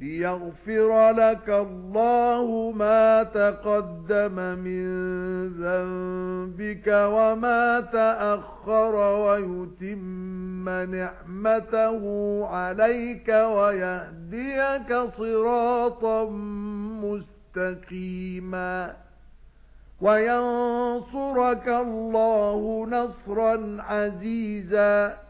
لِيَغْفِرَ لَكَ اللَّهُ مَا تَقَدَّمَ مِنْ ذَنبِكَ وَمَا تَأَخَّرَ وَيُتِمَّ نِعْمَتَهُ عَلَيْكَ وَيَهْدِيَكَ صِرَاطًا مُسْتَقِيمًا. وَيَنصُرَكَ اللَّهُ نَصْرًا عَزِيزًا.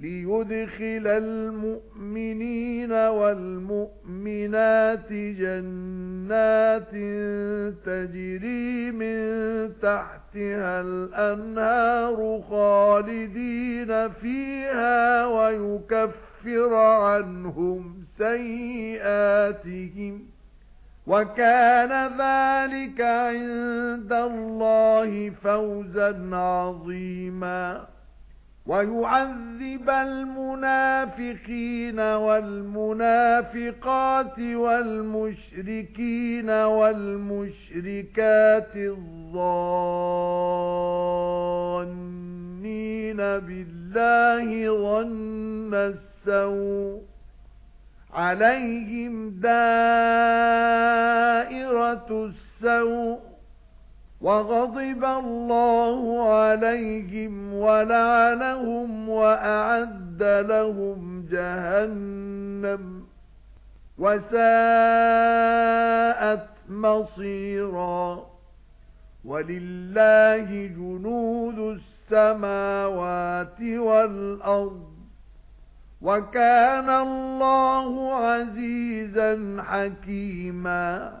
لِيُدْخِلَ الْمُؤْمِنِينَ وَالْمُؤْمِنَاتِ جَنَّاتٍ تَجْرِي مِن تَحْتِهَا الْأَنْهَارُ خَالِدِينَ فِيهَا وَيُكَفِّرَ عَنْهُمْ سَيِّئَاتِهِمْ وَكَانَ ذَلِكَ عِندَ اللَّهِ فَوْزًا عَظِيمًا وَيُعَذِّبَ الْمُنَافِقِينَ وَالْمُنَافِقَاتِ وَالْمُشْرِكِينَ وَالْمُشْرِكَاتِ الظَّانِّينَ بِاللَّهِ ظَنَّ السَّوْءِ عَلَيْهِمْ دَائِرَةُ السَّوْءِ وَغَضِبَ اللَّهُ عَلَيْهِمْ وَلَعَنَهُمْ وَأَعَدَّ لَهُمْ جَهَنَّمَ وَسَاءَتْ مَصِيرًا وَلِلَّهِ جُنُودُ السَّمَاوَاتِ وَالْأَرْضِ وَكَانَ اللَّهُ عَزِيزًا حَكِيمًا